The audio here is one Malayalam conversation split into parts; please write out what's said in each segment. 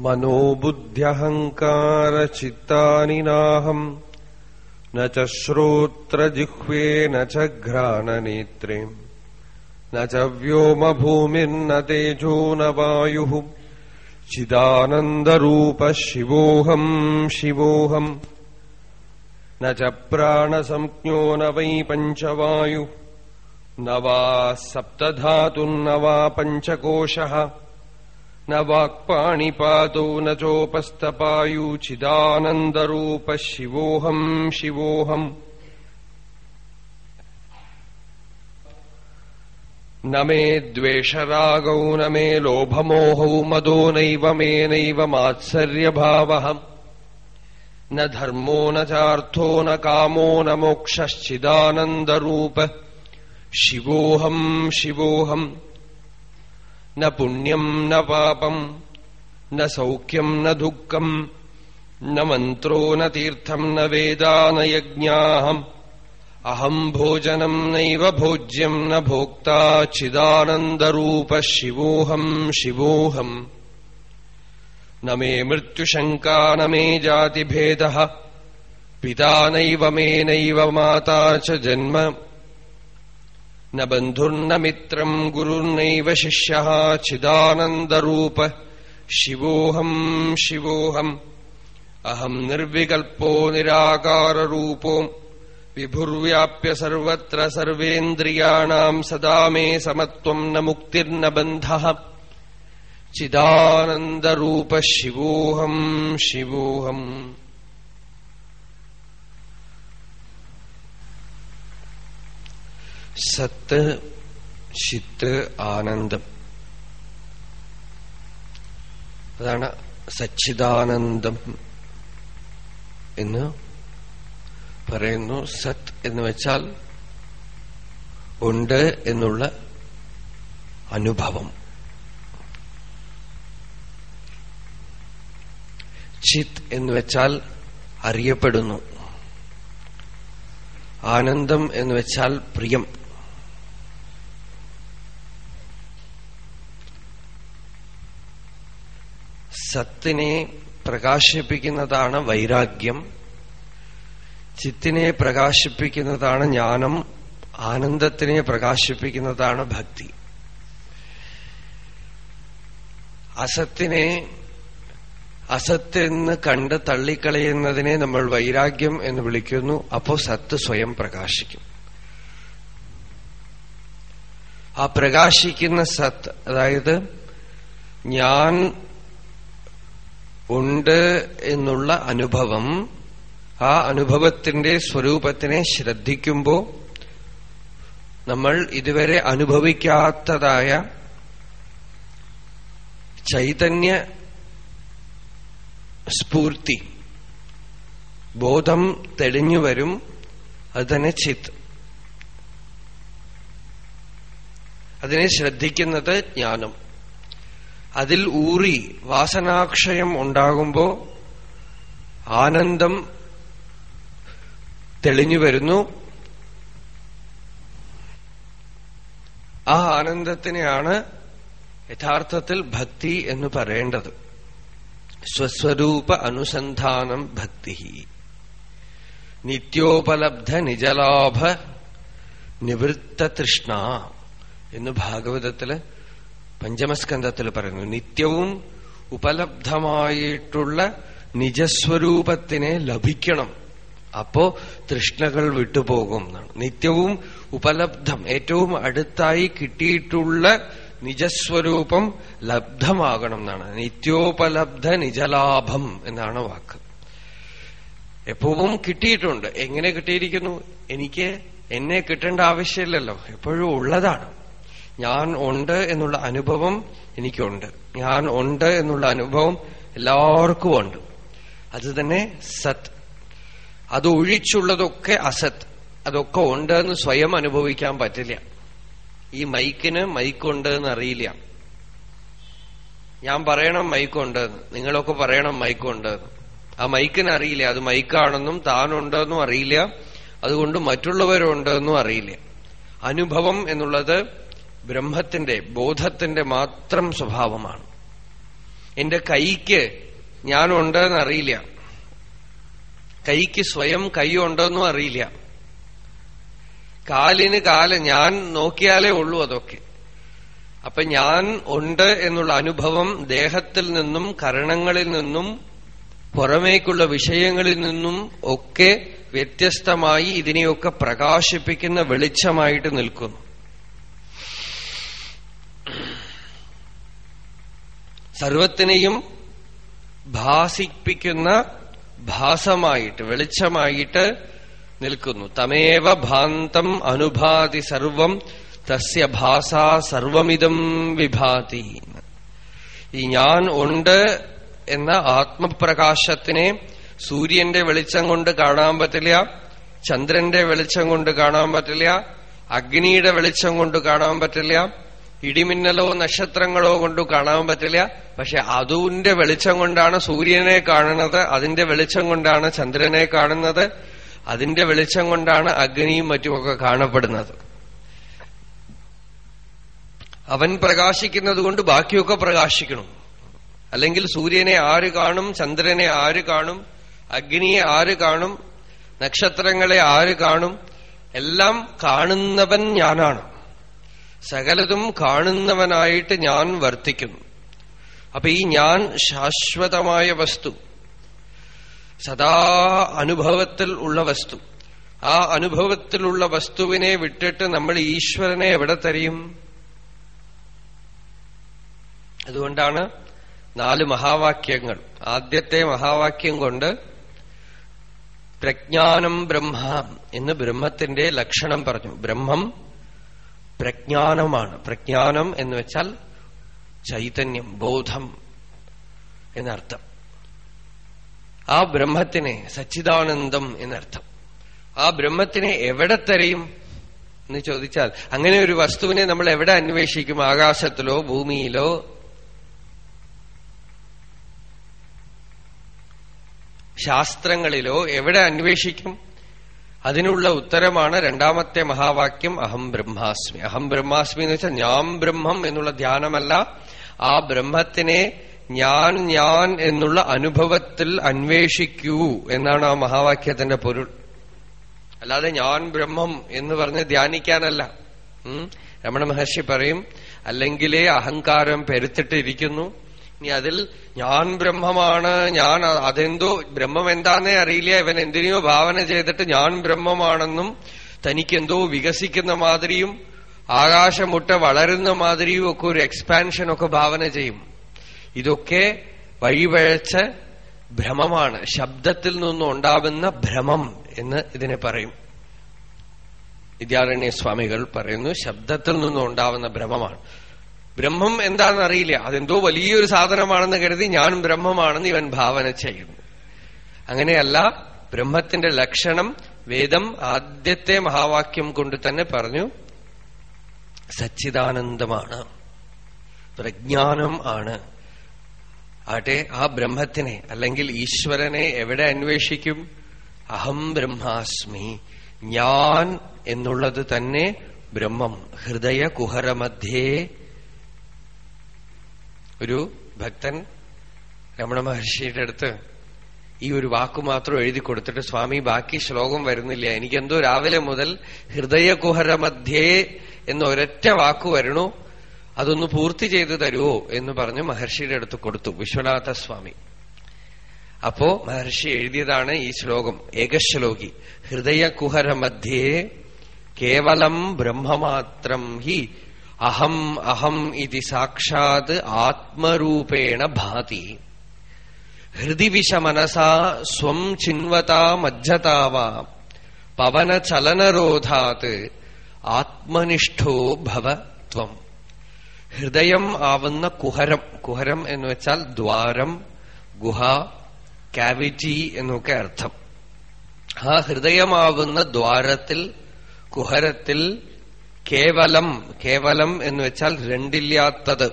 मनोबुद्ध्यहङ्कारचित्तानि नाहम्। न च श्रोत्रजिह्वे न च घ्राणनेत्रे न च व्योमभूमिर्न तेजो न वायुः। चिदानन्दरूपः शिवोऽहम् शिवोऽहम्। न च प्राणसंज्ञो न वै पञ्चवायु। न वा सप्तधातुर्न वा पञ्चकोशः न वाक्पाणिपादौ न चोपस्तपायुचिदानन्दरूपः शिवोऽहम् शिवोऽहम् न मे द्वेषरागौ, न मे लोभमोहौ, मदो नैव मे मात्सर्यभावः न धर्मो न चार्थो न कामो न मोक्षश्चिदानन्दरूप। शिवोऽहम् शिवोऽहम्। न पुण्यम् न पापम् न सौख्यम् न दुःखम् न मन्त्रो न तीर्थम् न वेदा न यज्ञाहम्। अहम् भोजनम् नैव भोज्यम् न भोक्ता चिदानन्दरूपः शिवोऽहम् शिवोऽहम्। न मे मृत्युशङ्का न मे जातिभेदः, पिता नैव मे नैव माता च जन्म। न बन्धुर्न मित्रम् गुरुर्नैव शिष्यः चिदानन्दरूप शिवोऽहम् शिवोऽहम् अहम् निर्विकल्पो निराकाररूपो विभुर्व्याप्य सर्वत्र सर्वेन्द्रियाणाम् सदा मे समत्वम् न मुक्तिर्न बन्धः चिदानन्दरूप शिवोऽहम् शिवोऽहम् സത്ത് ശിത്ത് ആനന്ദം. അതാണ് സച്ചിദാനന്ദം എന്ന് പറയുന്നു. സത് എന്ന് വെച്ചാൽ ഉണ്ട് എന്നുള്ള അനുഭവം. ചിത് എന്ന് വെച്ചാൽ അറിയപ്പെടുന്നു. ആനന്ദം എന്ന് വെച്ചാൽ പ്രിയം. സത്തിനെ പ്രകാശിപ്പിക്കുന്നതാണ് വൈരാഗ്യം. ചിത്തിനെ പ്രകാശിപ്പിക്കുന്നതാണ് ജ്ഞാനം. ആനന്ദത്തിനെ പ്രകാശിപ്പിക്കുന്നതാണ് ഭക്തി. അസത്തിനെ അസത്തെന്ന് കണ്ട് തള്ളിക്കളയുന്നതിനെ നമ്മൾ വൈരാഗ്യം എന്ന് വിളിക്കുന്നു. അപ്പോ സത്ത് സ്വയം പ്രകാശിക്കും. ആ പ്രകാശിക്കുന്ന സത്ത് അതായത് ഞാൻ ഉണ്ട് എന്നുള്ള അനുഭവം ആ അനുഭവത്തിന്റെ സ്വരൂപത്തിനെ ശ്രദ്ധിക്കുമ്പോൾ നമ്മൾ ഇതുവരെ അനുഭവിക്കാത്തതായ ചൈതന്യ സ്ഫൂർത്തി ബോധം തെളിഞ്ഞു വരും അത് ചിത്ത് അതിനെ ശ്രദ്ധിക്കുന്നത് ജ്ഞാനം. അതിൽ ഊറി വാസനാക്ഷയം ഉണ്ടാകുമ്പോ ആനന്ദം തെളിഞ്ഞു വരുന്നു. ആ ആനന്ദത്തിനെയാണ് യഥാർത്ഥത്തിൽ ഭക്തി എന്ന് പറയേണ്ടത്. സ്വസ്വരൂപ അനുസന്ധാനം ഭക്തി നിത്യോപലബ്ധ നിജലാഭ നിവൃത്ത തൃഷ്ണ എന്ന് ഭാഗവതത്തിൽ പഞ്ചമസ്കന്ധത്തിൽ പറയുന്നു നിത്യവും ഉപലബ്ധമായിട്ടുള്ള നിജസ്വരൂപത്തിനെ ലഭിക്കണം. അപ്പോ തൃഷ്ണകൾ വിട്ടുപോകും എന്നാണ്. നിത്യവും ഉപലബ്ധം ഏറ്റവും അടുത്തായി കിട്ടിയിട്ടുള്ള നിജസ്വരൂപം ലബ്ധമാകണം എന്നാണ്. നിത്യോപലബ്ധ നിജലാഭം എന്നാണ് വാക്ക്. എപ്പോഴും കിട്ടിയിട്ടുണ്ട്. എങ്ങനെ കിട്ടിയിരിക്കുന്നു? എനിക്ക് എന്നെ കിട്ടേണ്ട ആവശ്യമില്ലല്ലോ. എപ്പോഴും ഉള്ളതാണ്. ഞാൻ ഉണ്ട് എന്നുള്ള അനുഭവം എനിക്കുണ്ട്. ഞാൻ ഉണ്ട് എന്നുള്ള അനുഭവം എല്ലാവർക്കും ഉണ്ട്. അത് തന്നെ സത്. അത് ഒഴിച്ചുള്ളതൊക്കെ അസത്. അതൊക്കെ ഉണ്ട് എന്ന് സ്വയം അനുഭവിക്കാൻ പറ്റില്ല. ഈ മൈക്കിന് മൈക്കുണ്ട് എന്ന് അറിയില്ല. ഞാൻ പറയണം മൈക്കുണ്ട് നിങ്ങളൊക്കെ പറയണം മൈക്കുണ്ട് ആ മൈക്കിന് അറിയില്ല. അത് മൈക്കാണെന്നും താനുണ്ടെന്നും അറിയില്ല. അതുകൊണ്ട് മറ്റുള്ളവരുണ്ടെന്നും അറിയില്ല. അനുഭവം എന്നുള്ളത് ബ്രഹ്മത്തിന്റെ ബോധത്തിന്റെ മാത്രം സ്വഭാവമാണ്. എന്റെ കൈക്ക് ഞാനുണ്ടെന്ന് അറിയില്ല. കൈക്ക് സ്വയം കൈയുണ്ടെന്നും അറിയില്ല. കാലിന് കാൽ ഞാൻ നോക്കിയാലേ ഉള്ളൂ അതൊക്കെ. അപ്പൊ ഞാൻ ഉണ്ട് എന്നുള്ള അനുഭവം ദേഹത്തിൽ നിന്നും കരണങ്ങളിൽ നിന്നും പുറമേക്കുള്ള വിഷയങ്ങളിൽ നിന്നും ഒക്കെ വ്യത്യസ്തമായി ഇതിനെയൊക്കെ പ്രകാശിപ്പിക്കുന്ന വെളിച്ചമായിട്ട് നിൽക്കുന്നു. സർവത്തിനെയും ഭാസിപ്പിക്കുന്ന ഭാസമായിട്ട് വെളിച്ചമായിട്ട് നിൽക്കുന്നു. തമേവ ഭാന്തം അനുഭാതി സർവം തസ്യ ഭാസ സർവമിതം വിഭാതി. ഈ ഞാൻ ഉണ്ട് എന്ന ആത്മപ്രകാശത്തിനെ സൂര്യന്റെ വെളിച്ചം കൊണ്ട് കാണാൻ പറ്റില്ല ചന്ദ്രന്റെ വെളിച്ചം കൊണ്ട് കാണാൻ പറ്റില്ല അഗ്നിയുടെ വെളിച്ചം കൊണ്ട് കാണാൻ പറ്റില്ല ഇടിമിന്നലോ നക്ഷത്രങ്ങളോ കൊണ്ട് കാണാൻ പറ്റില്ല. പക്ഷെ അതുവിന്റെ വെളിച്ചം കൊണ്ടാണ് സൂര്യനെ കാണുന്നത് അതിന്റെ വെളിച്ചം കൊണ്ടാണ് ചന്ദ്രനെ കാണുന്നത് അതിന്റെ വെളിച്ചം കൊണ്ടാണ് അഗ്നിയും മറ്റുമൊക്കെ കാണപ്പെടുന്നത്. അവൻ പ്രകാശിക്കുന്നത് കൊണ്ട് ബാക്കിയൊക്കെ പ്രകാശിക്കണം. അല്ലെങ്കിൽ സൂര്യനെ ആര് കാണും ചന്ദ്രനെ ആര് കാണും അഗ്നിയെ ആര് കാണും നക്ഷത്രങ്ങളെ ആര് കാണും എല്ലാം കാണുന്നവൻ ഞാനാണ്. സകലതും കാണുന്നവനായിട്ട് ഞാൻ വർത്തിക്കുന്നു. അപ്പൊ ഈ ഞാൻ ശാശ്വതമായ വസ്തു. സദാ അനുഭവത്തിൽ ഉള്ള വസ്തു. ആ അനുഭവത്തിലുള്ള വസ്തുവിനെ വിട്ടിട്ട് നമ്മൾ ഈശ്വരനെ എവിടെ തരിയും? അതുകൊണ്ടാണ് നാല് മഹാവാക്യങ്ങൾ. ആദ്യത്തെ മഹാവാക്യം കൊണ്ട് പ്രജ്ഞാനം ബ്രഹ്മ എന്ന് ബ്രഹ്മത്തിന്റെ ലക്ഷണം പറഞ്ഞു. ബ്രഹ്മം പ്രജ്ഞാനമാണ്. പ്രജ്ഞാനം എന്ന് വെച്ചാൽ ചൈതന്യം ബോധം എന്നർത്ഥം. ആ ബ്രഹ്മത്തിനെ സച്ചിദാനന്ദം എന്നർത്ഥം. ആ ബ്രഹ്മത്തിനെ എവിടെ തരയും എന്ന് ചോദിച്ചാൽ അങ്ങനെ ഒരു വസ്തുവിനെ നമ്മൾ എവിടെ അന്വേഷിക്കും? ആകാശത്തിലോ ഭൂമിയിലോ? ശാസ്ത്രങ്ങളിലോ എവിടെ അന്വേഷിക്കും? അതിനുള്ള ഉത്തരമാണ് രണ്ടാമത്തെ മഹാവാക്യം അഹം ബ്രഹ്മാസ്മി. അഹം ബ്രഹ്മാസ്മി എന്ന് വെച്ചാൽ ഞാൻ ബ്രഹ്മം എന്നുള്ള ധ്യാനമല്ല. ആ ബ്രഹ്മത്തിനെ ഞാൻ ഞാൻ എന്നുള്ള അനുഭവത്തിൽ അന്വേഷിക്കൂ എന്നാണ് ആ മഹാവാക്യത്തിന്റെ പൊരുൾ. അല്ലാതെ ഞാൻ ബ്രഹ്മം എന്ന് പറഞ്ഞ് ധ്യാനിക്കാനല്ല. രമണ മഹർഷി പറയും അല്ലെങ്കിലേ അഹങ്കാരം പെരുത്തിട്ടിരിക്കുന്നു ഇനി അതിൽ ഞാൻ ബ്രഹ്മമാണ് ഞാൻ അതെന്തോ ബ്രഹ്മം എന്താന്നേ അറിയില്ല. ഇവൻ എന്തിനെയോ ഭാവന ചെയ്തിട്ട് ഞാൻ ബ്രഹ്മമാണെന്നും തനിക്കെന്തോ വികസിക്കുന്ന മാതിരിയും ആകാശമുട്ട വളരുന്ന മാതിരിയും ഒക്കെ ഒരു എക്സ്പാൻഷൻ ഒക്കെ ഭാവന ചെയ്യും. ഇതൊക്കെ വഴിപഴച്ച ഭ്രമമാണ്. ശബ്ദത്തിൽ നിന്നും ഉണ്ടാവുന്ന ഭ്രമം എന്ന് ഇതിനെ പറയും. വിദ്യാരണ്യ സ്വാമികൾ പറയുന്നു ശബ്ദത്തിൽ നിന്നും ഉണ്ടാവുന്ന ഭ്രമമാണ്. ബ്രഹ്മം എന്താണെന്ന് അറിയില്ല. അതെന്തോ വലിയൊരു സാധനമാണെന്ന് കരുതി ഞാൻ ബ്രഹ്മമാണെന്ന് ഇവൻ ഭാവന ചെയ്യുന്നു. അങ്ങനെയല്ല ബ്രഹ്മത്തിന്റെ ലക്ഷണം വേദം ആദ്യത്തെ മഹാവാക്യം കൊണ്ട് തന്നെ പറഞ്ഞു സച്ചിദാനന്ദമാണ്. പ്രജ്ഞാനം ആണ്. ആട്ടെ ആ ബ്രഹ്മത്തിനെ അല്ലെങ്കിൽ ഈശ്വരനെ എവിടെ അന്വേഷിക്കും? അഹം ബ്രഹ്മാസ്മി. ഞാൻ എന്നുള്ളത് തന്നെ ബ്രഹ്മം. ഹൃദയ കുഹരമധ്യേ ഒരു ഭക്തൻ രമണ മഹർഷിയുടെ അടുത്ത് ഈ ഒരു വാക്കു മാത്രം എഴുതി കൊടുത്തിട്ട് സ്വാമി ബാക്കി ശ്ലോകം വരുന്നില്ല. എനിക്കെന്തോ രാവിലെ മുതൽ ഹൃദയകുഹര മധ്യേ എന്ന ഒരൊറ്റ വാക്കു വരണു അതൊന്ന് പൂർത്തി ചെയ്തു തരുമോ എന്ന് പറഞ്ഞ് മഹർഷിയുടെ അടുത്ത് കൊടുത്തു. വിശ്വനാഥ സ്വാമി അപ്പോ മഹർഷി എഴുതിയതാണ് ഈ ശ്ലോകം ഏകശ്ലോകി. ഹൃദയകുഹര മധ്യേ കേവലം ബ്രഹ്മമാത്രം ഹി അഹം അഹം ഇതി സാക്ഷാത് ആത്മരൂപേണ ഭാതി. ഹൃദി വിഷമനസാ സ്വം ചിൻവതാ മജ്ജതാവാ. പവനചലനരോധാത് ആത്മനിഷ്ഠോ ഭവ ത്വം. ഹൃദയം ആവുന്ന കുഹരം കുഹരം എന്ന് വെച്ചാൽ ദ്വാരം ഗുഹ കാവിറ്റി എന്നൊക്കെ അർത്ഥം. ആ ഹൃദയമാവുന്ന ദ്വാരത്തിൽ കുഹരത്തിൽ കേവലം കേവലം എന്ന് വെച്ചാൽ രണ്ടില്ലാത്തത്.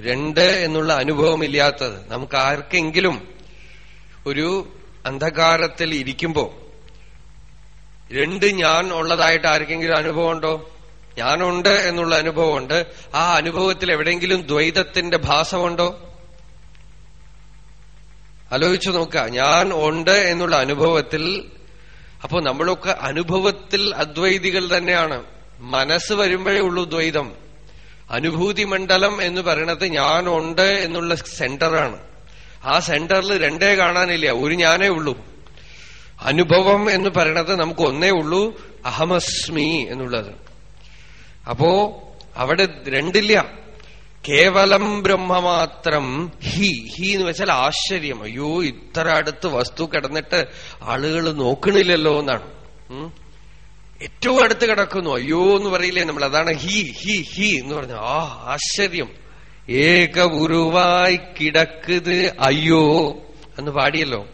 രണ്ട് എന്നുള്ള അനുഭവമില്ലാത്തത്. നമുക്ക് ആർക്കെങ്കിലും ഒരു അന്ധകാരത്തിൽ ഇരിക്കുമ്പോ രണ്ട് ഞാൻ ഉള്ളതായിട്ട് ആർക്കെങ്കിലും അനുഭവമുണ്ടോ? ഞാനുണ്ട് എന്നുള്ള അനുഭവമുണ്ട്. ആ അനുഭവത്തിൽ എവിടെയെങ്കിലും ദ്വൈതത്തിന്റെ ഭാസമുണ്ടോ? ആലോചിച്ചു നോക്കുക. ഞാൻ ഉണ്ട് എന്നുള്ള അനുഭവത്തിൽ അപ്പോ നമ്മളൊക്കെ അനുഭവത്തിൽ അദ്വൈതികൾ തന്നെയാണ്. മനസ്സ് വരുമ്പോഴേ ഉള്ളൂ ദ്വൈതം. അനുഭൂതി മണ്ഡലം എന്ന് പറയണത് ഞാനുണ്ട് എന്നുള്ള സെന്ററാണ്. ആ സെന്ററിൽ രണ്ടേ കാണാനില്ല ഒരു ഞാനേ ഉള്ളൂ. അനുഭവം എന്ന് പറയണത് നമുക്ക് ഒന്നേ ഉള്ളൂ അഹമസ്മി എന്നുള്ളത്. അപ്പോ അവിടെ രണ്ടില്ല. കേവലം ബ്രഹ്മമാത്രം ഹി ഹി എന്ന് വെച്ചാൽ ആശ്ചര്യം. അയ്യോ ഇത്ര അടുത്ത് വസ്തു കിടന്നിട്ട് ആളുകൾ നോക്കണില്ലല്ലോ എന്നാണ്. ഏറ്റവും അടുത്ത് കിടക്കുന്നു. അയ്യോ എന്ന് പറയില്ലേ നമ്മൾ. അതാണ് ഹി ഹി ഹി എന്ന് പറഞ്ഞു ആ ആശ്ചര്യം. ഏക ഉരുവായി കിടക്കുത് അയ്യോ എന്ന് പാടിയല്ലോ.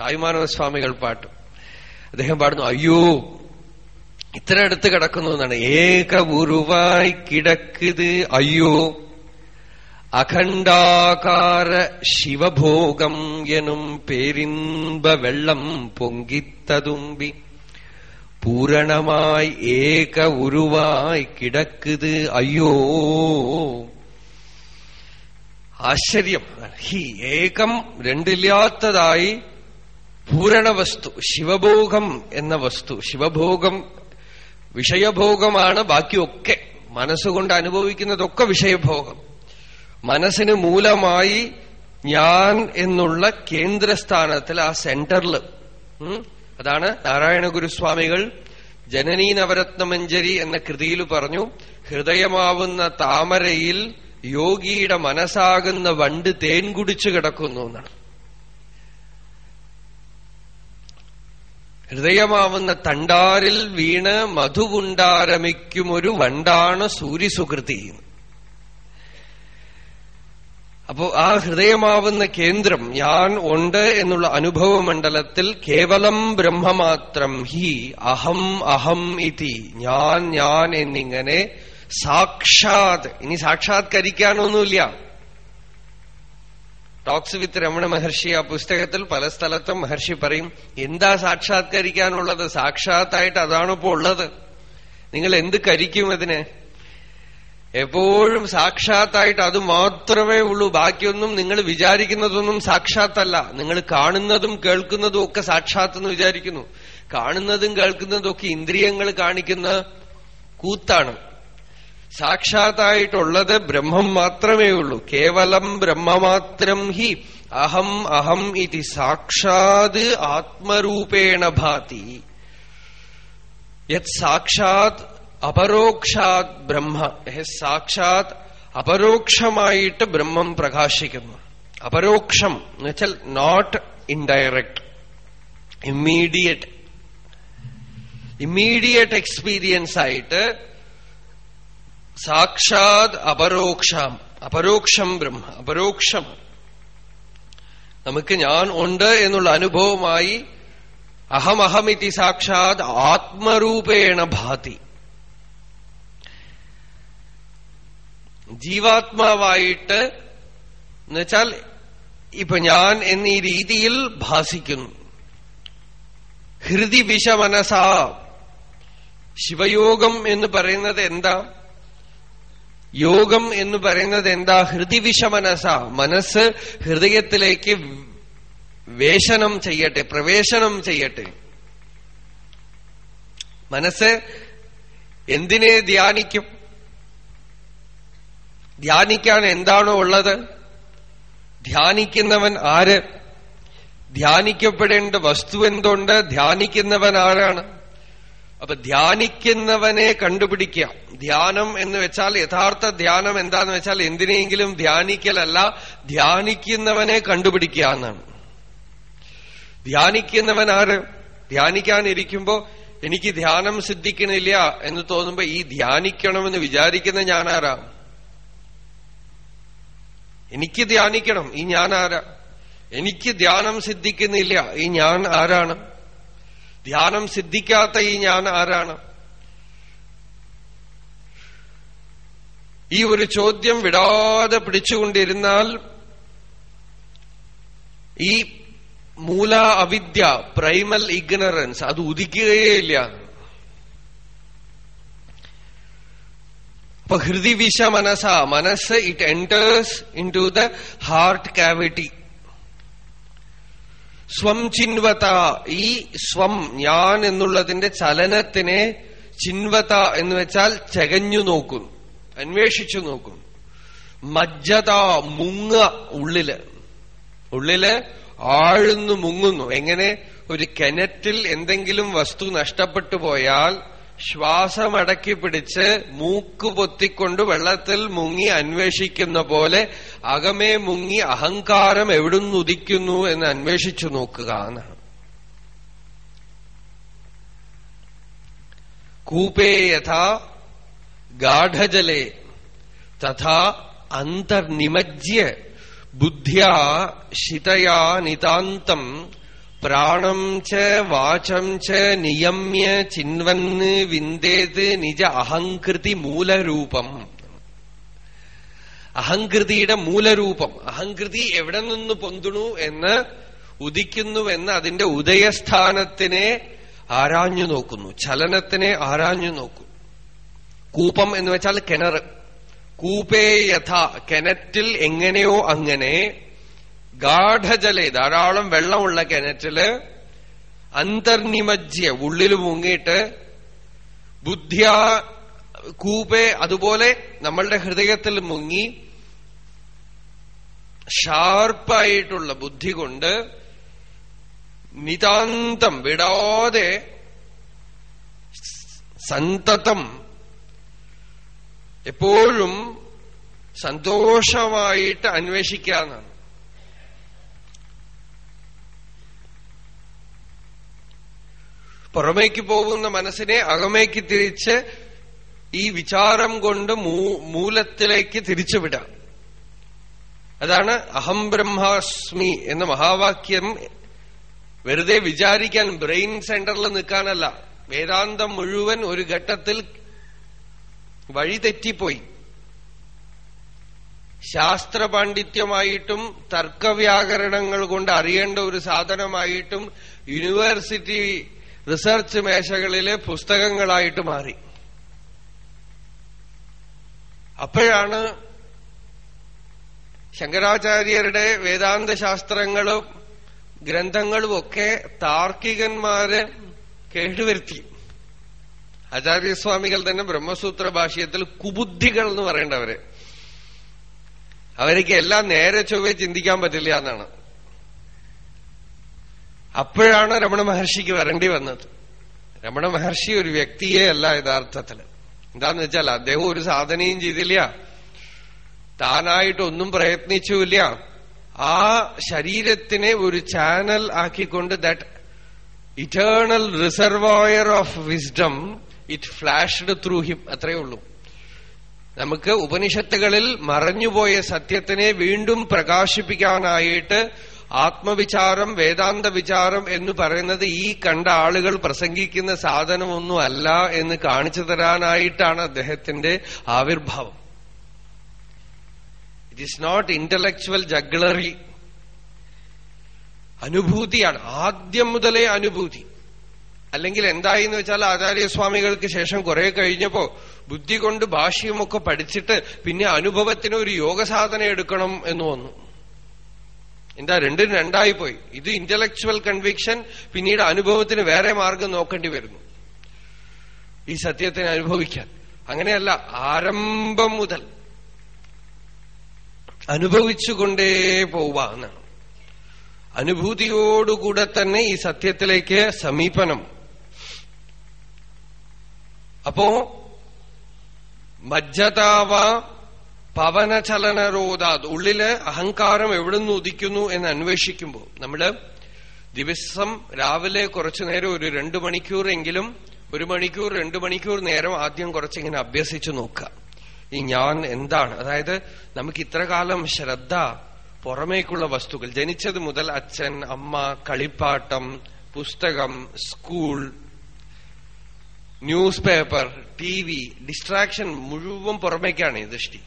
തായ്മാനവ സ്വാമികൾ പാട്ട്. അദ്ദേഹം പാടുന്നു അയ്യോ ഇത്ര അടുത്ത് കിടക്കുന്നു എന്നാണ്. ഏക ഉരുവായി കിടക്കുത് അയ്യോ. അഖണ്ഡാകാര ശിവഭോഗം എനും പേരിൻപ വെള്ളം പൊങ്കിത്തതുമ്പി. പൂരണമായി ഏക ഉരുവായി കിടക്കുത്. അയ്യോ. ആശ്ചര്യം. ഹി ഏകം രണ്ടില്ലാത്തതായി പൂരണവസ്തു ശിവഭോഗം എന്ന വസ്തു. ശിവഭോഗം വിഷയഭോഗമാണ് ബാക്കിയൊക്കെ മനസ്സുകൊണ്ട് അനുഭവിക്കുന്നതൊക്കെ വിഷയഭോഗം. മനസ്സിന് മൂലമായി ഞാൻ എന്നുള്ള കേന്ദ്രസ്ഥാനത്തിൽ ആ സെന്ററിൽ അതാണ് നാരായണ ഗുരുസ്വാമികൾ ജനനീ നവരത്നമഞ്ജരി എന്ന കൃതിയിൽ പറഞ്ഞു ഹൃദയമാവുന്ന താമരയിൽ യോഗിയുടെ മനസ്സാകുന്ന വണ്ട് തേൻ കുടിച്ചു കിടക്കുന്നു എന്നാണ്. ഹൃദയമാവുന്ന തണ്ടാരിൽ വീണ് മധുവുണ്ടാരമിക്കുമൊരു വണ്ടാണ് സൂര്യസുകൃതി അപ്പോ ആ ഹൃദയമാവുന്ന കേന്ദ്രം ഞാൻ ഉണ്ട് എന്നുള്ള അനുഭവ മണ്ഡലത്തിൽ കേവലം ബ്രഹ്മമാത്രം ഹി അഹം അഹം ഇതി. ഞാൻ ഞാൻ എന്നിങ്ങനെ സാക്ഷാത്. ഇനി സാക്ഷാത്കരിക്കാനൊന്നുമില്ല. ടോക്സ് വിത്ത് രമണ മഹർഷി ആ പുസ്തകത്തിൽ പല സ്ഥലത്തും മഹർഷി പറയും എന്താ സാക്ഷാത്കരിക്കാനുള്ളത്? സാക്ഷാത്തായിട്ട് അതാണ് ഇപ്പോൾ ഉള്ളത്. നിങ്ങൾ എന്ത് കരിക്കും അതിന്? എപ്പോഴും സാക്ഷാത്തായിട്ട് അത് മാത്രമേ ഉള്ളൂ. ബാക്കിയൊന്നും നിങ്ങൾ വിചാരിക്കുന്നതൊന്നും സാക്ഷാത്തല്ല. നിങ്ങൾ കാണുന്നതും കേൾക്കുന്നതും ഒക്കെ സാക്ഷാത്ത് എന്ന് വിചാരിക്കുന്നു. കാണുന്നതും കേൾക്കുന്നതും ഒക്കെ ഇന്ദ്രിയങ്ങൾ കാണിക്കുന്ന കൂത്താണ്. സാക്ഷാത്തായിട്ടുള്ളത് ബ്രഹ്മം മാത്രമേ ഉള്ളൂ. കേവലം ബ്രഹ്മമാത്രം ഹി അഹം അഹം ഇതി സാക്ഷാത് ആത്മരൂപേണ ഭാതി. യത് സാക്ഷാത് അപരോക്ഷാത് ബ്രഹ്മ. സാക്ഷാത് അപരോക്ഷമായിട്ട് ബ്രഹ്മം പ്രകാശിക്കുന്നു. അപരോക്ഷം എന്ന് വെച്ചാൽ not indirect immediate immediate experience ആയിട്ട് സാക്ഷാത് അപരോക്ഷം അപരോക്ഷം ബ്രഹ്മ അപരോക്ഷം. നമുക്ക് ഞാൻ ഉണ്ട് എന്നുള്ള അനുഭവമായി അഹമഹമിതി സാക്ഷാത് ആത്മരൂപേണ ഭാതി. ജീവാത്മാവായിട്ട് എന്നുവെച്ചാൽ ഇപ്പൊ ഞാൻ എന്നീ രീതിയിൽ ഭാസിക്കുന്നു. ഹൃദി വിഷമനസാ ശിവയോഗം എന്ന് പറയുന്നത് എന്താ? യോഗം എന്ന് പറയുന്നത് എന്താ? ഹൃദിവിഷമനസ മനസ്സ് ഹൃദയത്തിലേക്ക് വേഷനം ചെയ്യട്ടെ പ്രവേശനം ചെയ്യട്ടെ. മനസ്സ് എന്തിനെ ധ്യാനിക്കും? ധ്യാനിക്കാൻ എന്താണോ ഉള്ളത്? ധ്യാനിക്കുന്നവൻ ആര്? ധ്യാനിക്കപ്പെടേണ്ട വസ്തു എന്തുണ്ട്? ധ്യാനിക്കുന്നവൻ ആരാണ്? അപ്പൊ ധ്യാനിക്കുന്നവനെ കണ്ടുപിടിക്കുക ധ്യാനം എന്ന് വെച്ചാൽ യഥാർത്ഥ ധ്യാനം എന്താന്ന് വെച്ചാൽ എന്തിനെങ്കിലും ധ്യാനിക്കലല്ല ധ്യാനിക്കുന്നവനെ കണ്ടുപിടിക്കുക എന്നാണ്. ധ്യാനിക്കുന്നവൻ ആര്? ധ്യാനിക്കാനിരിക്കുമ്പോ എനിക്ക് ധ്യാനം സിദ്ധിക്കണില്ല എന്ന് തോന്നുമ്പോ ഈ ധ്യാനിക്കണമെന്ന് വിചാരിക്കുന്ന ഞാനാരാ എനിക്ക് ധ്യാനിക്കണം. ഈ ഞാൻ ആരാ? എനിക്ക് ധ്യാനം സിദ്ധിക്കുന്നില്ല. ഈ ഞാൻ ആരാണ്? ധ്യാനം സിദ്ധിക്കാത്ത ഈ ഞാൻ ആരാണ്? ഈ ഒരു ചോദ്യം വിടാതെ പിടിച്ചുകൊണ്ടിരുന്നാൽ ഈ മൂല അവിദ്യ പ്രൈമൽ ഇഗ്നറൻസ് അത് ഉദിക്കുകയില്ല അപ്പൊ ഹൃദിവിഷ മനസ. മനസ്സ് it enters into the heart cavity സ്വം ചിൻവത. ഈ സ്വം ഞാൻ എന്നുള്ളതിന്റെ ചലനത്തിനെ ചിൻവത എന്ന് വെച്ചാൽ ചകഞ്ഞു നോക്കും. അന്വേഷിച്ചു നോക്കും. മജ്ജത മുങ്ങ ഉള്ളിൽ. ഉള്ളിൽ ആഴ്ന്നു മുങ്ങുന്നു. എങ്ങനെ? ഒരു കിണറ്റിൽ എന്തെങ്കിലും വസ്തു നഷ്ടപ്പെട്ടു പോയാൽ ശ്വാസമടക്കി പിടിച്ച് മൂക്ക് പൊത്തിക്കൊണ്ട് വെള്ളത്തിൽ മുങ്ങി അന്വേഷിക്കുന്ന പോലെ അകമേ മുങ്ങി അഹങ്കാരം എവിടുന്ന് ഉദിക്കുന്നു എന്ന് അന്വേഷിച്ചു നോക്കുക എന്നാണ്. കൂപേ യഥാ ഗാഠജലേ തഥാ അന്തർനിമജ്യ ബുദ്ധ്യാ ശിതയാ നിതാന്തം പ്രാണം ച വാചം ച നിയമ്യ ചിൻവന്ന് വിന്ദേത് നിജ അഹങ്കൃതി മൂലരൂപം. അഹങ്കൃതിയുടെ മൂലരൂപം. അഹങ്കൃതി എവിടെ നിന്ന് പൊന്തുണു എന്ന് ഉദിക്കുന്നുവെന്ന് അതിന്റെ ഉദയസ്ഥാനത്തിനെ ആരാഞ്ഞു നോക്കുന്നു. ചലനത്തിനെ ആരാഞ്ഞു നോക്കും. കൂപം എന്ന് വെച്ചാൽ കിണർ. കൂപേ യഥ. കിണറ്റിൽ എങ്ങനെയോ അങ്ങനെ ഗാഠജലെ ധാരാളം വെള്ളമുള്ള കിണറ്റിൽ അന്തർനിമജ്യ ഉള്ളിൽ മുങ്ങിയിട്ട് ബുദ്ധിയ കൂപേ അതുപോലെ നമ്മളുടെ ഹൃദയത്തിൽ മുങ്ങി ഷാർപ്പായിട്ടുള്ള ബുദ്ധി കൊണ്ട് നിതാന്തം വിടാതെ സന്തതം എപ്പോഴും സന്തോഷമായിട്ട് അന്വേഷിക്കാന്നാണ് പുറമേക്ക് പോകുന്ന മനസ്സിനെ അകമേക്ക് തിരിച്ച് ഈ വിചാരം കൊണ്ട് മൂലത്തിലേക്ക് തിരിച്ചുവിടാം അതാണ് അഹം ബ്രഹ്മാസ്മി എന്ന മഹാവാക്യം വെറുതെ വിചാരിക്കാൻ ബ്രെയിൻ സെന്ററിൽ നിൽക്കാനല്ല. വേദാന്തം മുഴുവൻ ഒരു ഘട്ടത്തിൽ വഴിതെറ്റിപ്പോയി ശാസ്ത്രപാണ്ഡിത്യമായിട്ടും തർക്കവ്യാകരണങ്ങൾ കൊണ്ട് അറിയേണ്ട ഒരു സാധനമായിട്ടും യൂണിവേഴ്സിറ്റി റിസർച്ച് മേശകളിലെ പുസ്തകങ്ങളായിട്ട് മാറി. അപ്പോഴാണ് ശങ്കരാചാര്യരുടെ വേദാന്ത ശാസ്ത്രങ്ങളും ഗ്രന്ഥങ്ങളും ഒക്കെ താർക്കികന്മാര് കേടുവരുത്തി. ആചാര്യസ്വാമികൾ തന്നെ ബ്രഹ്മസൂത്ര ഭാഷയത്തിൽ കുബുദ്ധികൾ എന്ന് പറയേണ്ടവര്. അവർക്ക് എല്ലാം നേരെ ചൊവ്വേ ചിന്തിക്കാൻ പറ്റില്ല എന്നാണ്. അപ്പോഴാണ് രമണ മഹർഷിക്ക് വരേണ്ടി വന്നത്. രമണ മഹർഷി ഒരു വ്യക്തിയെ അല്ല യഥാർത്ഥത്തിൽ. എന്താന്ന് വെച്ചാൽ അദ്ദേഹം ഒരു സാധനയും ചെയ്തില്ല. താനായിട്ടൊന്നും പ്രയത്നിച്ചുമില്ല. ആ ശരീരത്തിനെ ഒരു channel ആക്കിക്കൊണ്ട് that eternal reservoir of wisdom it flashed through him അത്രയേ ഉള്ളൂ. നമുക്ക് ഉപനിഷത്തുകളിൽ മറഞ്ഞുപോയ സത്യത്തിനെ വീണ്ടും പ്രകാശിപ്പിക്കാനായിട്ട് ആത്മവിചാരം വേദാന്ത വിചാരം എന്ന് പറയുന്നത് ഈ കണ്ട ആളുകൾ പ്രസംഗിക്കുന്ന സാധനമൊന്നുമല്ല എന്ന് കാണിച്ചു തരാനായിട്ടാണ് അദ്ദേഹത്തിന്റെ ആവിർഭാവം. It is not intellectual jugglery അനുഭൂതിയാണ്. ആദ്യം മുതലേ അനുഭൂതി. അല്ലെങ്കിൽ എന്തായി എന്ന് വെച്ചാൽ ആചാര്യസ്വാമികൾക്ക് ശേഷം കുറെ കഴിഞ്ഞപ്പോ ബുദ്ധി കൊണ്ട് ഭാഷ്യമൊക്കെ പഠിച്ചിട്ട് പിന്നെ അനുഭവത്തിന് ഒരു യോഗസാധന എടുക്കണം എന്ന് വന്നു. എന്താ രണ്ടും രണ്ടായി പോയി ഇത് ഇന്റലക്ച്വൽ കൺവിക്ഷൻ പിന്നീട് അനുഭവത്തിന് വേറെ മാർഗം നോക്കേണ്ടി വരുന്നു. ഈ സത്യത്തിനെ അനുഭവിക്കാൻ. അങ്ങനെയല്ല ആരംഭം മുതൽ അനുഭവിച്ചുകൊണ്ടേ പോവുക എന്നാണ്. അനുഭൂതിയോടുകൂടെ തന്നെ ഈ സത്യത്തിലേക്ക് സമീപനം. അപ്പോ മജ്ജതാവ പവനചലനരോധാത് ഉള്ളിൽ അഹങ്കാരം എവിടുന്ന് ഉദിക്കുന്നു എന്ന് അന്വേഷിക്കുമ്പോൾ നമ്മൾ ദിവസം രാവിലെ കുറച്ചു നേരം ഒരു രണ്ടു മണിക്കൂറെങ്കിലും ഒരു മണിക്കൂർ രണ്ടു മണിക്കൂർ നേരം ആദ്യം കുറച്ചിങ്ങനെ അഭ്യസിച്ചു നോക്കുക. ഈ ഞാൻ എന്താണ്? അതായത് നമുക്ക് ഇത്ര കാലം ശ്രദ്ധ പുറമേക്കുള്ള വസ്തുക്കൾ ജനിച്ചത് മുതൽ അച്ഛൻ അമ്മ കളിപ്പാട്ടം പുസ്തകം school newspaper T V distraction മുഴുവൻ പുറമേക്കാണ് ഈ ദൃഷ്ടി.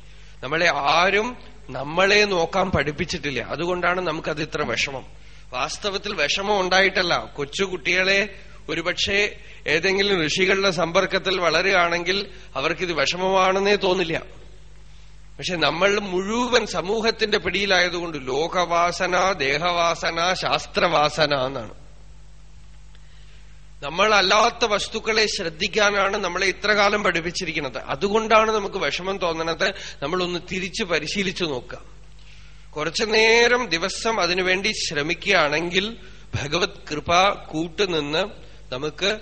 നമ്മളെ ആരും നമ്മളെ നോക്കാൻ പഠിപ്പിച്ചിട്ടില്ല. അതുകൊണ്ടാണ് നമുക്കത് ഇത്ര വിഷമം. വാസ്തവത്തിൽ വിഷമം ഉണ്ടായിട്ടല്ല. കൊച്ചുകുട്ടികളെ ഒരുപക്ഷെ ഏതെങ്കിലും ഋഷികളുടെ സമ്പർക്കത്തിൽ വളരുകയാണെങ്കിൽ അവർക്കിത് വിഷമമാണെന്നേ തോന്നില്ല. പക്ഷെ നമ്മൾ മുഴുവൻ സമൂഹത്തിന്റെ പിടിയിലായതുകൊണ്ട് ലോകവാസന ദേഹവാസന ശാസ്ത്രവാസന എന്നാണ്. നമ്മളല്ലാത്ത വസ്തുക്കളെ ശ്രദ്ധിക്കാനാണ് നമ്മളെ ഇത്രകാലം പഠിപ്പിച്ചിരിക്കുന്നത്. അതുകൊണ്ടാണ് നമുക്ക് വിഷമം തോന്നണത് നമ്മളൊന്ന് തിരിച്ചു പരിശീലിച്ചു നോക്കാം കുറച്ചു നേരം ദിവസം അതിനുവേണ്ടി ശ്രമിക്കുകയാണെങ്കിൽ ഭഗവത് കൃപ കൂട്ടുനിന്ന് നമുക്ക്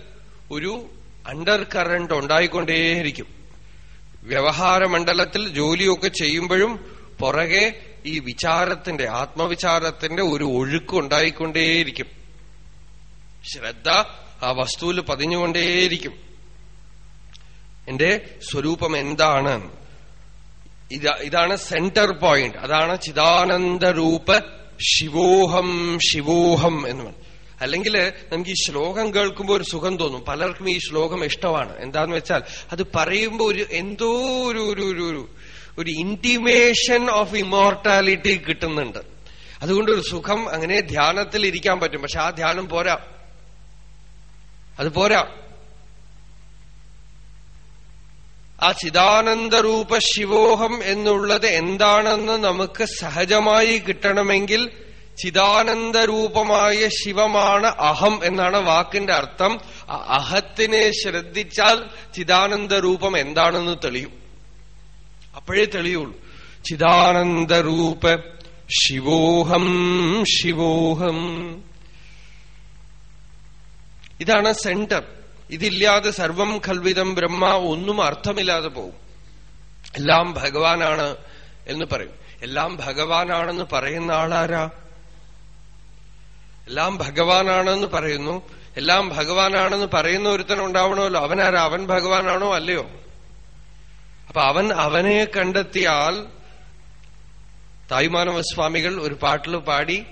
ഒരു അണ്ടർ കറണ്ട് ഉണ്ടായിക്കൊണ്ടേയിരിക്കും. വ്യവഹാര മണ്ഡലത്തിൽ ജോലിയൊക്കെ ചെയ്യുമ്പോഴും പുറകെ ഈ വിചാരത്തിന്റെ ആത്മവിചാരത്തിന്റെ ഒരു ഒഴുക്ക് ഉണ്ടായിക്കൊണ്ടേയിരിക്കും. ശ്രദ്ധ ആ വസ്തുവിൽ പതിഞ്ഞുകൊണ്ടേയിരിക്കും. എന്റെ സ്വരൂപം എന്താണ്? ഇതാണ് സെന്റർ പോയിന്റ് അതാണ് ചിദാനന്ദരൂപ ശിവോഹം ശിവോഹം എന്ന് പറയും അല്ലെങ്കിൽ നമുക്ക് ഈ ശ്ലോകം കേൾക്കുമ്പോൾ ഒരു സുഖം തോന്നും. പലർക്കും ഈ ശ്ലോകം ഇഷ്ടമാണ്. എന്താന്ന് വെച്ചാൽ അത് പറയുമ്പോൾ ഒരു എന്തോ ഒരു ഒരു ഒരു ഒരു ഒരു ഇന്റിമേഷൻ ഓഫ് ഇമോർട്ടാലിറ്റി കിട്ടുന്നുണ്ട്. അതുകൊണ്ട് ഒരു സുഖം അങ്ങനെ ധ്യാനത്തിൽ ഇരിക്കാൻ പറ്റും. പക്ഷെ ആ ധ്യാനം പോരാ. അത് പോരാ. ആ ചിദാനന്ദരൂപ ശിവോഹം എന്നുള്ളത് എന്താണെന്ന് നമുക്ക് സഹജമായി കിട്ടണമെങ്കിൽ ചിദാനന്ദരൂപമായ ശിവമാണ് അഹം എന്നാണ് വാക്കിന്റെ അർത്ഥം. അഹത്തിനെ ശ്രദ്ധിച്ചാൽ ചിദാനന്ദരൂപം എന്താണെന്ന് തെളിയും. അപ്പോഴേ തെളിയുള്ളൂ. ചിദാനന്ദരൂപ ശിവോഹം ശിവോഹം. ഇതാണ് സെന്റർ. ഇതില്ലാതെ സർവം കൽവിതം ബ്രഹ്മ ഒന്നും അർത്ഥമില്ലാതെ പോകും. എല്ലാം ഭഗവാനാണ് എന്ന് പറയും. എല്ലാം ഭഗവാനാണെന്ന് പറയുന്ന ആളാരാ? എല്ലാം ഭഗവാനാണെന്ന് പറയുന്നു. എല്ലാം ഭഗവാനാണെന്ന് പറയുന്ന ഒരുത്തൻ ഉണ്ടാവണമല്ലോ. അവനാരാ? അവൻ ഭഗവാനാണോ അല്ലയോ? അപ്പൊ അവൻ അവനെ കണ്ടെത്തിയാൽ തായ്മാനവ സ്വാമികൾ ഒരു പാട്ടിൽ പാടി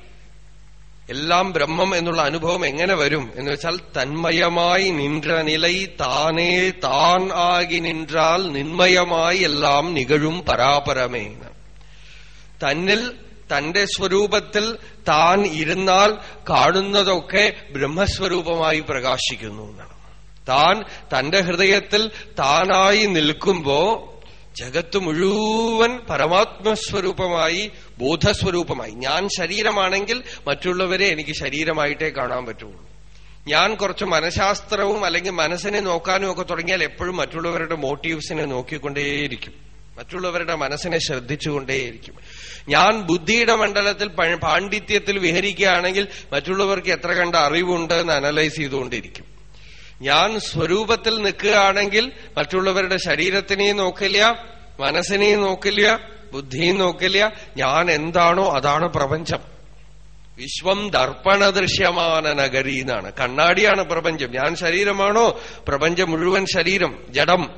എല്ലാം ബ്രഹ്മം എന്നുള്ള അനുഭവം എങ്ങനെ വരും? എന്ന് വെച്ചാൽ തന്മയമായി നിன்ற നിലൈ താനേ താൻ ആകി നിന്നാൽ നിന്മയമായി എല്ലാം നികഴും പരാപരമേ. തന്നിൽ തന്റെ സ്വരൂപത്തിൽ താൻ ഇരുന്നാൽ കാണുന്നതൊക്കെ ബ്രഹ്മസ്വരൂപമായി പ്രകാശിക്കുന്നു. എന്നാണ് താൻ തന്റെ ഹൃദയത്തിൽ താനായി നിൽക്കുമ്പോ ജഗത്ത് മുഴുവൻ പരമാത്മസ്വരൂപമായി ബോധസ്വരൂപമായി. ഞാൻ ശരീരമാണെങ്കിൽ മറ്റുള്ളവരെ എനിക്ക് ശരീരമായിട്ടേ കാണാൻ പറ്റുള്ളൂ. ഞാൻ കുറച്ച് മനഃശാസ്ത്രവും അല്ലെങ്കിൽ മനസ്സിനെ നോക്കാനും ഒക്കെ തുടങ്ങിയാൽ എപ്പോഴും മറ്റുള്ളവരുടെ മോട്ടീവ്സിനെ നോക്കിക്കൊണ്ടേയിരിക്കും. മറ്റുള്ളവരുടെ മനസ്സിനെ ശ്രദ്ധിച്ചുകൊണ്ടേയിരിക്കും. ഞാൻ ബുദ്ധിയുടെ മണ്ഡലത്തിൽ പാണ്ഡിത്യത്തിൽ വിഹരിക്കുകയാണെങ്കിൽ മറ്റുള്ളവർക്ക് എത്ര കണ്ട അറിവുണ്ട് എന്ന് അനലൈസ് ചെയ്തുകൊണ്ടിരിക്കും. ഞാൻ സ്വരൂപത്തിൽ നിൽക്കുകയാണെങ്കിൽ മറ്റുള്ളവരുടെ ശരീരത്തിനെയും നോക്കില്ല മനസ്സിനെയും നോക്കില്ല ബുദ്ധിയും നോക്കില്ല. ഞാൻ എന്താണോ അതാണ് പ്രപഞ്ചം. വിശ്വം ദർപ്പണ ദൃശ്യമാന നഗരി എന്നാണ്. കണ്ണാടിയാണ് പ്രപഞ്ചം. ഞാൻ ശരീരമാണോ? പ്രപഞ്ചം മുഴുവൻ ശരീരം ജഡം.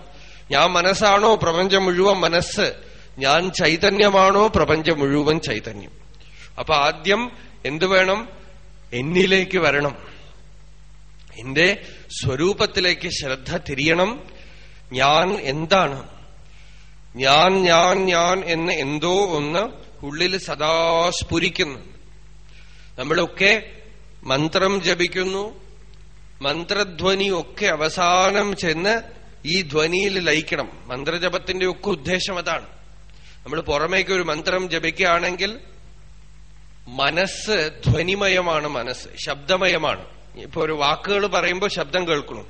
ഞാൻ മനസ്സാണോ? പ്രപഞ്ചം മുഴുവൻ മനസ്സ്. ഞാൻ ചൈതന്യമാണോ? പ്രപഞ്ചം മുഴുവൻ ചൈതന്യം. അപ്പൊ ആദ്യം എന്തു വേണം? എന്നിലേക്ക് വരണം. എന്റെ സ്വരൂപത്തിലേക്ക് ശ്രദ്ധ തിരിയണം. ഞാൻ എന്താണ്? ഞാൻ ഞാൻ ഞാൻ എന്ന് എന്തോ ഒന്ന് ഉള്ളിൽ സദാ സ്ഫുരിക്കുന്നു. നമ്മളൊക്കെ മന്ത്രം ജപിക്കുന്നു. മന്ത്രധ്വനി ഒക്കെ അവസാനം ചെന്ന് ഈ ധ്വനിയിൽ ലയിക്കണം. മന്ത്രജപത്തിന്റെ ഒക്കെ ഉദ്ദേശം അതാണ്. നമ്മൾ പുറമേക്ക് ഒരു മന്ത്രം ജപിക്കുകയാണെങ്കിൽ മനസ്സ് ധ്വനിമയമാണ് മനസ്സ് ശബ്ദമയമാണ്. ഇപ്പൊ ഒരു വാക്കുകൾ പറയുമ്പോൾ ശബ്ദം കേൾക്കണം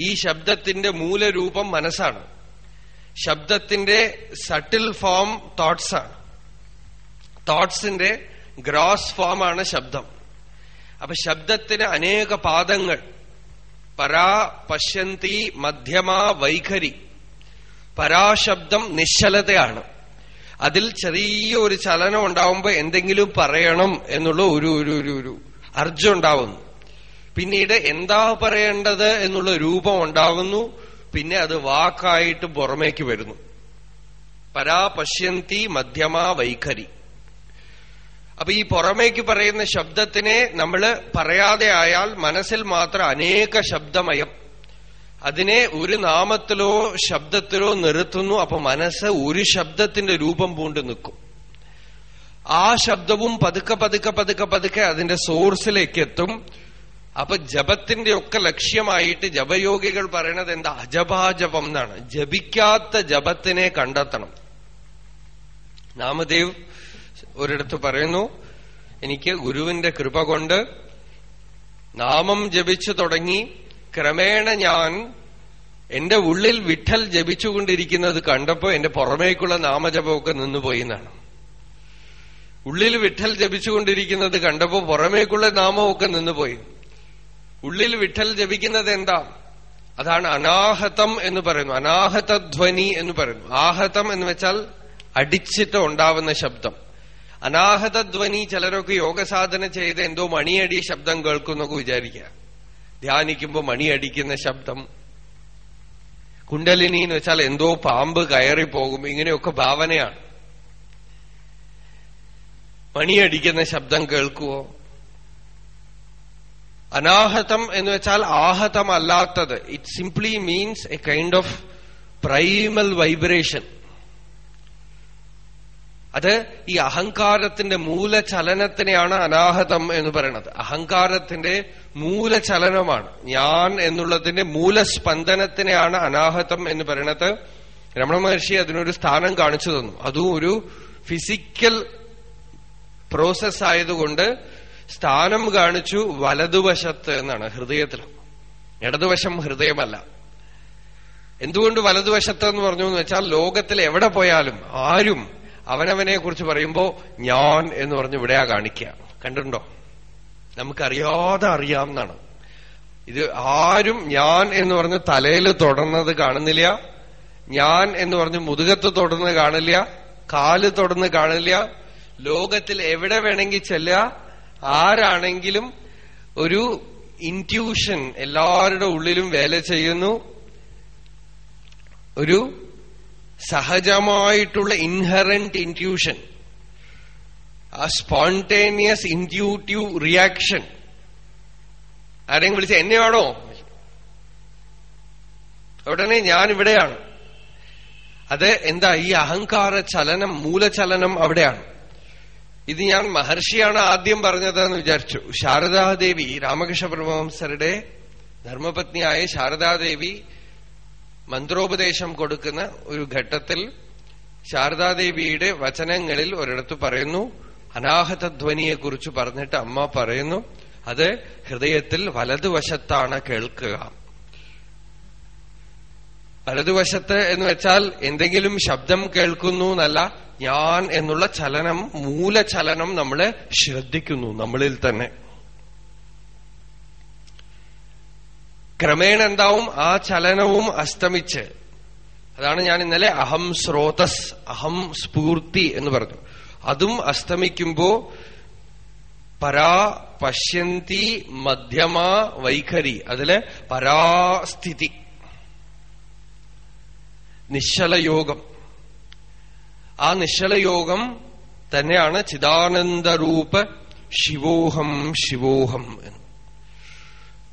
ഈ ശബ്ദത്തിന്റെ മൂലരൂപം മനസ്സാണ്. ശബ്ദത്തിന്റെ സട്ടിൽ ഫോം തോട്ട്സ് ആണ്. തോട്ട്സിന്റെ ഗ്രോസ് ഫോമാണ് ശബ്ദം. അപ്പൊ ശബ്ദത്തിന് അനേക പാദങ്ങൾ. പരാ പശ്യന്തി മധ്യമ വൈഖരി. പരാശബ്ദം നിശ്ചലതയാണ്. അതിൽ ചെറിയ ഒരു ചലനം ഉണ്ടാവുമ്പോൾ എന്തെങ്കിലും പറയണം എന്നുള്ള ഒരു ഒരു ഒരു ഒരു അർജുണ്ടാവുന്നു പിന്നീട് എന്താ പറയേണ്ടത് എന്നുള്ള രൂപം ഉണ്ടാകുന്നു പിന്നെ അത് വാക്കായിട്ട് പുറമേക്ക് വരുന്നു. പരാപശ്യന്തി മധ്യമ വൈഖരി. അപ്പൊ ഈ പുറമേക്ക് പറയുന്ന ശബ്ദത്തിനെ നമ്മൾ പറയാതെ ആയാൽ മനസ്സിൽ മാത്രം അനേക ശബ്ദമയം. അതിനെ ഒരു നാമത്തിലോ ശബ്ദത്തിലോ നിർത്തുന്നു അപ്പൊ മനസ്സ് ഒരു ശബ്ദത്തിന്റെ രൂപം പൂണ്ട് നിൽക്കും. ആ ശബ്ദവും പതുക്കെ പതുക്കെ പതുക്കെ പതുക്കെ അതിന്റെ സോഴ്സിലേക്ക് എത്തും. അപ്പൊ ജപത്തിന്റെ ഒക്കെ ലക്ഷ്യമായിട്ട് ജപയോഗികൾ പറയണത് എന്താ? അജപാജപം എന്നാണ്. ജപിക്കാത്ത ജപത്തിനെ കണ്ടെത്തണം. നാമദേവ് ഒരിടത്ത് പറയുന്നു എനിക്ക് ഗുരുവിന്റെ കൃപ കൊണ്ട് നാമം ജപിച്ചു തുടങ്ങി ക്രമേണ ഞാൻ എന്റെ ഉള്ളിൽ വിട്ടൽ ജപിച്ചുകൊണ്ടിരിക്കുന്നത് കണ്ടപ്പോ എന്റെ പുറമേക്കുള്ള നാമജപമൊക്കെ നിന്നുപോയി എന്നാണ്. ഉള്ളിൽ വിട്ടൽ ജപിച്ചുകൊണ്ടിരിക്കുന്നത് കണ്ടപ്പോ പുറമേക്കുള്ള നാമമൊക്കെ നിന്നുപോയി. ഉള്ളിൽ വിട്ടൽ ജപിക്കുന്നത് എന്താ? അതാണ് അനാഹതം എന്ന് പറയുന്നു. അനാഹതധ്വനി എന്ന് പറയുന്നു. ആഹതം എന്ന് വെച്ചാൽ അടിച്ചിട്ട് ഉണ്ടാവുന്ന ശബ്ദം. അനാഹതധ്വനി ചിലരൊക്കെ യോഗസാധന ചെയ്ത് എന്തോ മണിയടി ശബ്ദം കേൾക്കുന്നൊക്കെ വിചാരിക്കുക ധ്യാനിക്കുമ്പോൾ മണിയടിക്കുന്ന ശബ്ദം. കുണ്ടലിനി എന്ന് വെച്ചാൽ എന്തോ പാമ്പ് കയറി പോകും ഇങ്ങനെയൊക്കെ ഭാവനയാണ്. മണിയടിക്കുന്ന ശബ്ദം കേൾക്കുവോ? അനാഹതം എന്ന് വെച്ചാൽ ആഹതമല്ലാത്തത്. It simply means a kind of primal vibration അത് ഈ അഹങ്കാരത്തിന്റെ മൂലചലനത്തിനെയാണ് അനാഹതം എന്ന് പറയുന്നത്. അഹങ്കാരത്തിന്റെ മൂലചലനമാണ്. ഞാൻ എന്നുള്ളതിന്റെ മൂലസ്പന്ദനത്തിനെയാണ് അനാഹതം എന്ന് പറയുന്നത്. രമണ മഹർഷി അതിനൊരു സ്ഥാനം കാണിച്ചു തന്നു. അതും ഒരു ഫിസിക്കൽ പ്രോസസ് ആയതുകൊണ്ട് സ്ഥാനം കാണിച്ചു വലതുവശത്ത് എന്നാണ് ഹൃദയത്തിൽ. ഇടതുവശം ഹൃദയമല്ല. എന്തുകൊണ്ട് വലതുവശത്ത് എന്ന് പറഞ്ഞു എന്ന് വെച്ചാൽ ലോകത്തിൽ എവിടെ പോയാലും ആരും അവനവനെ കുറിച്ച് പറയുമ്പോ ഞാൻ എന്ന് പറഞ്ഞ് ഇവിടെയാ കാണിക്കുക. കണ്ടിട്ടുണ്ടോ? നമുക്കറിയാതെ അറിയാം എന്നാണ്. ഇത് ആരും ഞാൻ എന്ന് പറഞ്ഞ് തലയിൽ തൊടുന്നത് കാണുന്നില്ല. ഞാൻ എന്ന് പറഞ്ഞ് മുതുകത്ത് തൊടുന്നത് കാണില്ല. കാൽ തൊടുന്നത് കാണില്ല. ലോകത്തിൽ എവിടെ വേണമെങ്കിൽ ചെല്ലുക? ആരാണെങ്കിലും ഒരു ഇൻട്യൂഷൻ എല്ലാവരുടെ ഉള്ളിലും വേല ചെയ്യുന്നു. ഒരു സഹജമായിട്ടുള്ള ഇൻഹറന്റ് ഇൻട്യൂഷൻ ആ സ്പോണ്ടേനിയസ് ഇന്റ്യൂട്ടീവ് റിയാക്ഷൻ ആരെയും വിളിച്ച എന്നെയാണോ ഉടനെ ഞാൻ ഇവിടെയാണ് അത് എന്താ ഈ അഹങ്കാര ചലനം മൂലചലനം അവിടെയാണ്. ഇത് ഞാൻ മഹർഷിയാണ് ആദ്യം പറഞ്ഞതെന്ന് വിചാരിച്ചു. ശാരദാദേവി രാമകൃഷ്ണ പരമഹംസരുടെ ധർമ്മപത്നിയായ ശാരദാദേവി മന്ത്രോപദേശം കൊടുക്കുന്ന ഒരു ഘട്ടത്തിൽ ശാരദാദേവിയുടെ വചനങ്ങളിൽ ഒരിടത്ത് പറയുന്നു അനാഹതധ്വനിയെക്കുറിച്ച് പറഞ്ഞിട്ട് അമ്മ പറയുന്നു അത് ഹൃദയത്തിൽ വലതുവശത്താണ് കേൾക്കുക. വലതുവശത്ത് എന്ന് വെച്ചാൽ എന്തെങ്കിലും ശബ്ദം കേൾക്കുന്നു എന്നല്ല ഞാൻ എന്നുള്ള ചലനം മൂലചലനം നമ്മളെ ശ്രദ്ധിക്കുന്നു നമ്മളിൽ തന്നെ. ക്രമേണ എന്താവും? ആ ചലനവും അസ്തമിച്ച്. അതാണ് ഞാൻ ഇന്നലെ അഹം സ്രോതസ് അഹം സ്ഫൂർത്തി എന്ന് പറഞ്ഞു. അതും അസ്തമിക്കുമ്പോ പരാ പശ്യന്തി മധ്യമ വൈഖരി. അതിലെ പരാസ്ഥിതി നിശ്ചലയോഗം. ആ നിശ്ചലയോഗം തന്നെയാണ് ചിദാനന്ദരൂപ ശിവോഹം ശിവോഹം എന്ന്.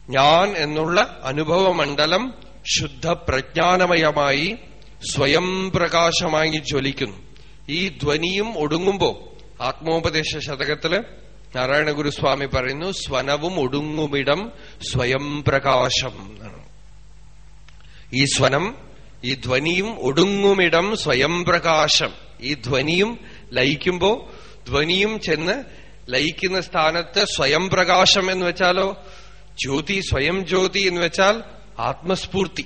ഞാൻ എന്നുള്ള അനുഭവമണ്ഡലം ശുദ്ധ പ്രജ്ഞാനമയമായി സ്വയം പ്രകാശമായി ജ്വലിക്കുന്നു. ഈ ധ്വനിയും ഒടുങ്ങുമ്പോ ആത്മോപദേശ ശതകത്തിൽ നാരായണ ഗുരുസ്വാമി പറയുന്നു സ്വനവും ഒടുങ്ങുമിടം സ്വയം പ്രകാശം ഈ സ്വനം ഈ ധ്വനിയും ഒടുങ്ങുമിടം സ്വയം പ്രകാശം. ഈ ധ്വനിയും ലയിക്കുമ്പോ ധ്വനിയും ചെന്ന് ലയിക്കുന്ന സ്ഥാനത്ത് സ്വയം പ്രകാശം എന്ന് വെച്ചാലോ ജ്യോതി സ്വയം ജ്യോതി എന്ന് വെച്ചാൽ ആത്മസ്ഫൂർത്തി.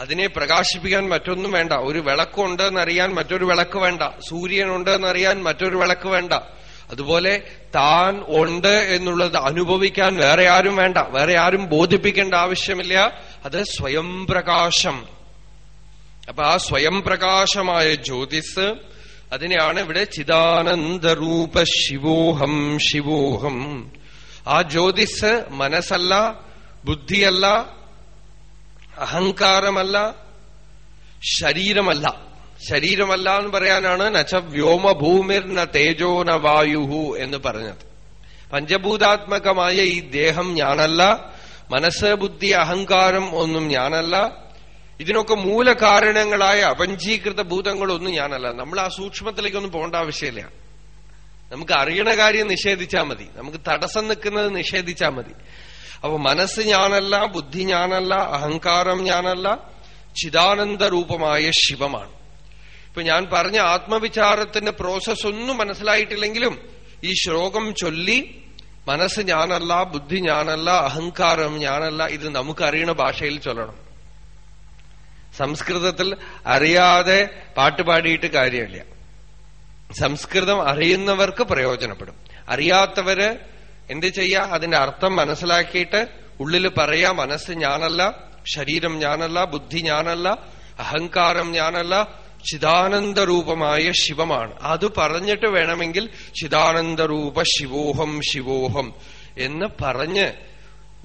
അതിനെ പ്രകാശിപ്പിക്കാൻ മറ്റൊന്നും വേണ്ട. ഒരു വിളക്കുണ്ട് എന്നറിയാൻ മറ്റൊരു വിളക്ക് വേണ്ട. സൂര്യൻ ഉണ്ട് സൂര്യനുണ്ടെന്നറിയാൻ മറ്റൊരു വിളക്ക് വേണ്ട. അതുപോലെ താൻ ഉണ്ട് എന്നുള്ളത് അനുഭവിക്കാൻ വേറെ ആരും വേണ്ട. വേറെ ആരും ബോധിപ്പിക്കേണ്ട ആവശ്യമില്ല. അത് സ്വയം പ്രകാശം. അപ്പൊ ആ സ്വയം പ്രകാശമായ ജ്യോതിസ് അതിനെയാണ് ഇവിടെ ചിദാനന്ദരൂപ ശിവോഹം ശിവോഹം. ആ ജ്യോതിസ് മനസ്സല്ല ബുദ്ധിയല്ല അഹങ്കാരമല്ല ശരീരമല്ല. ശരീരമല്ല എന്ന് പറയാനാണ് നച്ച വ്യോമഭൂമിർന തേജോ ന വായു എന്ന് പറഞ്ഞത്. പഞ്ചഭൂതാത്മകമായ ഈ ദേഹം ഞാനല്ല മനസ്സ് ബുദ്ധി അഹങ്കാരം ഒന്നും ഞാനല്ല ഇതിനൊക്കെ മൂലകാരണങ്ങളായ അപഞ്ചീകൃത ഭൂതങ്ങളൊന്നും ഞാനല്ല. നമ്മൾ ആ സൂക്ഷ്മത്തിലേക്കൊന്നും പോകേണ്ട ആവശ്യമില്ല. നമുക്ക് അറിയണ കാര്യം നിഷേധിച്ചാൽ മതി. നമുക്ക് തടസ്സം നിൽക്കുന്നത് നിഷേധിച്ചാൽ മതി. അപ്പൊ മനസ്സ് ഞാനല്ല ബുദ്ധി ഞാനല്ല അഹങ്കാരം ഞാനല്ല ചിദാനന്ദ രൂപമായ ശിവമാണ്. ഇപ്പൊ ഞാൻ പറഞ്ഞ ആത്മവിചാരത്തിന്റെ പ്രോസസ് ഒന്നും മനസ്സിലായിട്ടില്ലെങ്കിലും ഈ ശ്ലോകം ചൊല്ലി മനസ്സ് ഞാനല്ല ബുദ്ധി ഞാനല്ല അഹങ്കാരം ഞാനല്ല ഇത് നമുക്കറിയണ ഭാഷയിൽ ചൊല്ലണം. സംസ്കൃതത്തിൽ അറിയാതെ പാട്ടുപാടിയിട്ട് കാര്യമില്ല. സംസ്കൃതം അറിയുന്നവർക്ക് പ്രയോജനപ്പെടും. അറിയാത്തവര് എന്ത് ചെയ്യാ? അതിന്റെ അർത്ഥം മനസ്സിലാക്കിയിട്ട് ഉള്ളിൽ പറയാ മനസ്സ് ഞാനല്ല ശരീരം ഞാനല്ല ബുദ്ധി ഞാനല്ല അഹങ്കാരം ഞാനല്ല ചിദാനന്ദരൂപമായ ശിവമാണ്. അത് പറഞ്ഞിട്ട് വേണമെങ്കിൽ ചിദാനന്ദരൂപ ശിവോഹം ശിവോഹം എന്ന് പറഞ്ഞ്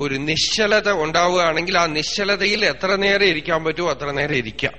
ഒരു നിശ്ചലത ഉണ്ടാവുകയാണെങ്കിൽ ആ നിശ്ചലതയിൽ എത്ര നേരം ഇരിക്കാൻ പറ്റുമോ അത്ര നേരം ഇരിക്കാം.